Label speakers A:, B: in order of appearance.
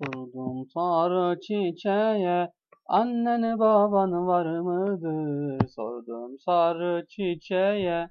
A: Sordum sarı çiçeğe, annen baban var mıdır? Sordum sarı çiçeğe,